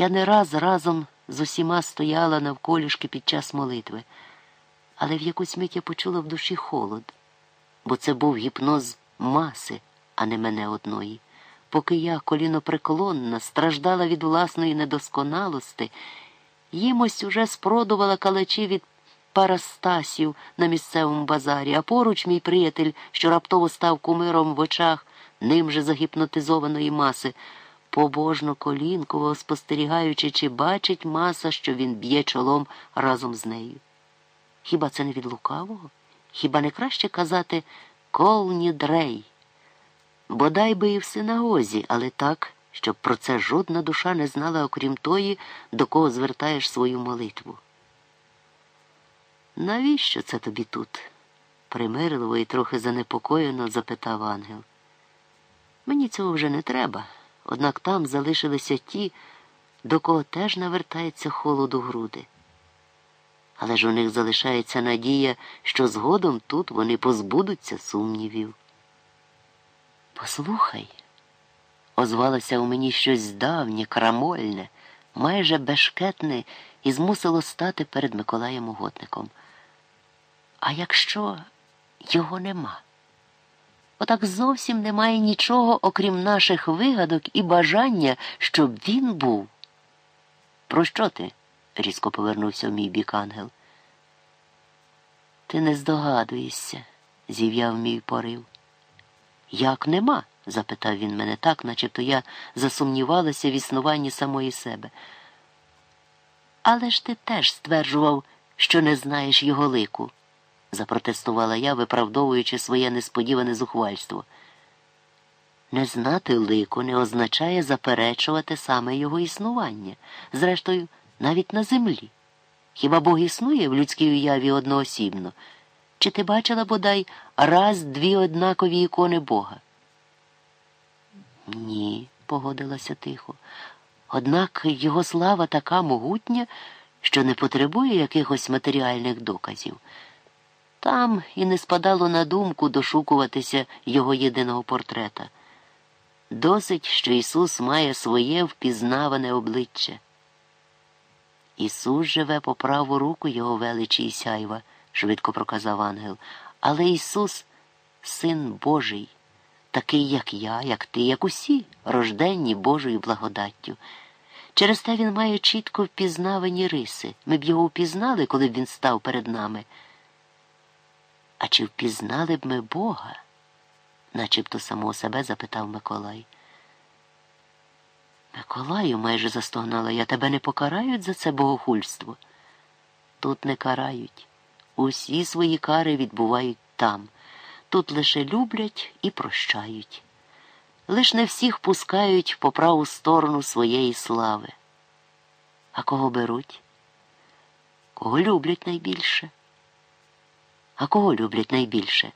Я не раз разом з усіма стояла навколішки під час молитви, але в якусь мить я почула в душі холод, бо це був гіпноз маси, а не мене одної. Поки я, колінопреклонна, страждала від власної недосконалости, їм ось уже спродувала калачі від парастасів на місцевому базарі, а поруч мій приятель, що раптово став кумиром в очах ним же загіпнотизованої маси, побожно колінково спостерігаючи, чи бачить маса, що він б'є чолом разом з нею. Хіба це не від лукавого? Хіба не краще казати колні дрей? Бодай би і в синагозі, але так, щоб про це жодна душа не знала, окрім тої, до кого звертаєш свою молитву. Навіщо це тобі тут? примирливо і трохи занепокоєно запитав ангел. Мені цього вже не треба, однак там залишилися ті, до кого теж навертається холоду груди. Але ж у них залишається надія, що згодом тут вони позбудуться сумнівів. Послухай, озвалося у мені щось давнє, крамольне, майже бешкетне і змусило стати перед Миколаєм Угодником. А якщо його нема? Отак зовсім немає нічого, окрім наших вигадок і бажання, щоб він був. Про що ти? різко повернувся в мій бік ангел. Ти не здогадуєшся, зів'яв мій порив. Як нема? запитав він мене так, начебто я засумнівалася в існуванні самої себе. Але ж ти теж стверджував, що не знаєш його лику запротестувала я, виправдовуючи своє несподіване зухвальство. Не знати лику не означає заперечувати саме його існування, зрештою, навіть на землі. Хіба Бог існує в людській уяві одноосібно? Чи ти бачила бодай раз дві однакові ікони Бога? Ні, погодилася тихо. Однак його слава така могутня, що не потребує якихось матеріальних доказів. Там і не спадало на думку дошукуватися його єдиного портрета. Досить, що Ісус має своє впізнаване обличчя. Ісус живе по праву руку його величі і сяйва, швидко проказав ангел. Але Ісус син Божий, такий, як я, як ти, як усі, рожденні Божою благодаттю. Через те він має чітко впізнавані риси. Ми б його впізнали, коли б він став перед нами. А чи впізнали б ми Бога? начебто самого себе запитав Миколай. Миколаю, майже застогнала я, тебе не покарають за це богохульство? Тут не карають. Усі свої кари відбувають там. Тут лише люблять і прощають. Лиш не всіх пускають по праву сторону своєї слави. А кого беруть? Кого люблять найбільше? А кого люблять найбільше?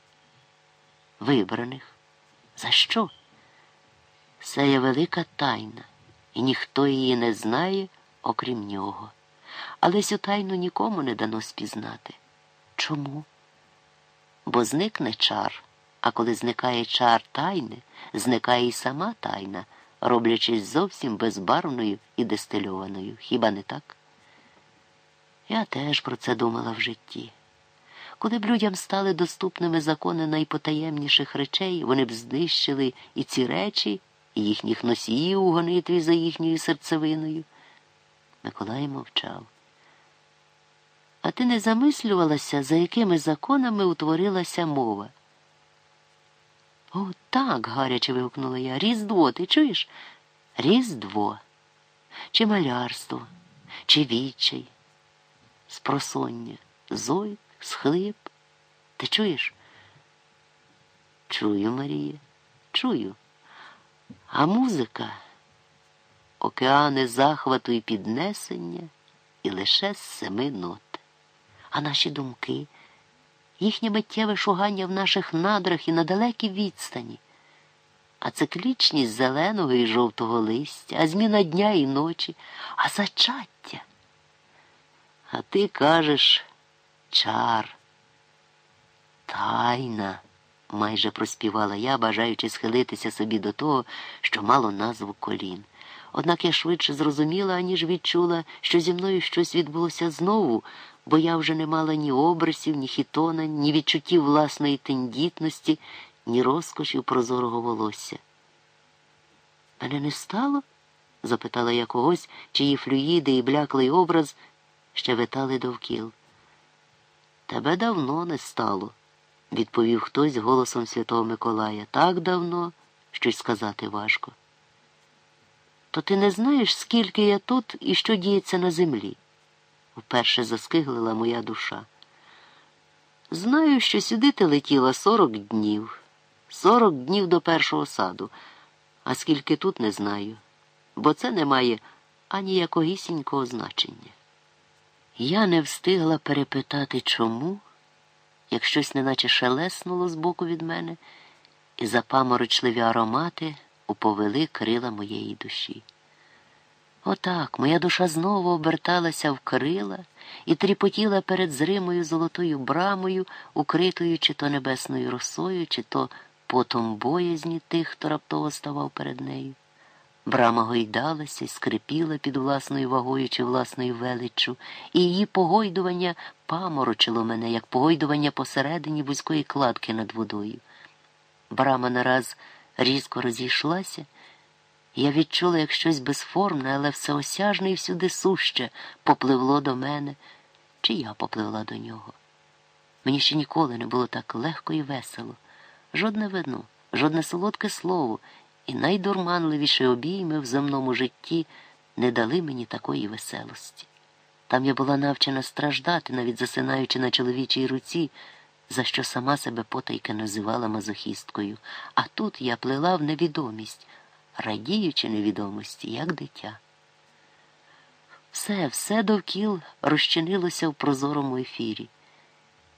Вибраних. За що? Це є велика тайна, і ніхто її не знає, окрім нього. Але цю тайну нікому не дано спізнати. Чому? Бо зникне чар, а коли зникає чар тайни, зникає і сама тайна, роблячись зовсім безбарвною і дистильованою. Хіба не так? Я теж про це думала в житті. Коли б людям стали доступними закони найпотаємніших речей, вони б знищили і ці речі, і їхніх носіїв у гонитві за їхньою серцевиною. Миколай мовчав. А ти не замислювалася, за якими законами утворилася мова? О, так, гаряче вигукнула я. Різдво, ти чуєш? Різдво, чи малярство, чи відчай, спросоння, зой схлип. Ти чуєш? Чую, Марія, чую. А музика океани захвату і піднесення і лише з семи нот. А наші думки, їхнє миттєве шугання в наших надрах і на далекій відстані, а циклічність зеленого і жовтого листя, а зміна дня і ночі, а зачаття. А ти кажеш чар. Тайна, майже проспівала я, бажаючи схилитися собі до того, що мало назву колін. Однак я швидше зрозуміла, аніж відчула, що зі мною щось відбулося знову, бо я вже не мала ні обрисів, ні хітона, ні відчуттів власної тендітності, ні розкошів прозорого волосся. Мене не стало? запитала я когось, чиї флюїди і бляклий образ ще витали довкіл. Тебе давно не стало, відповів хтось голосом Святого Миколая. Так давно, щось сказати важко. То ти не знаєш, скільки я тут і що діється на землі? Вперше заскиглила моя душа. Знаю, що сюди ти летіла сорок днів, сорок днів до першого саду, а скільки тут не знаю, бо це не має аніякогісінького значення. Я не встигла перепитати чому, як щось неначе шелеснуло збоку від мене, і запаморочливі аромати уповели крила моєї душі. Отак моя душа знову оберталася в крила і тріпотіла перед зримою золотою брамою, укритою чи то небесною росою, чи то потом боязні тих, хто раптово ставав перед нею. Брама гойдалася скрипіла під власною вагою чи власною величчю, і її погойдування паморочило мене, як погойдування посередині вузької кладки над водою. Брама нараз різко розійшлася. Я відчула, як щось безформне, але всеосяжне і всюди суще попливло до мене, чи я попливла до нього. Мені ще ніколи не було так легко і весело. Жодне вино, жодне солодке слово і найдурманливіші обійми в земному житті не дали мені такої веселості. Там я була навчена страждати, навіть засинаючи на чоловічій руці, за що сама себе потайки називала мазохісткою, а тут я плила в невідомість радіючи невідомості, як дитя. Все, все довкіл розчинилося в прозорому ефірі.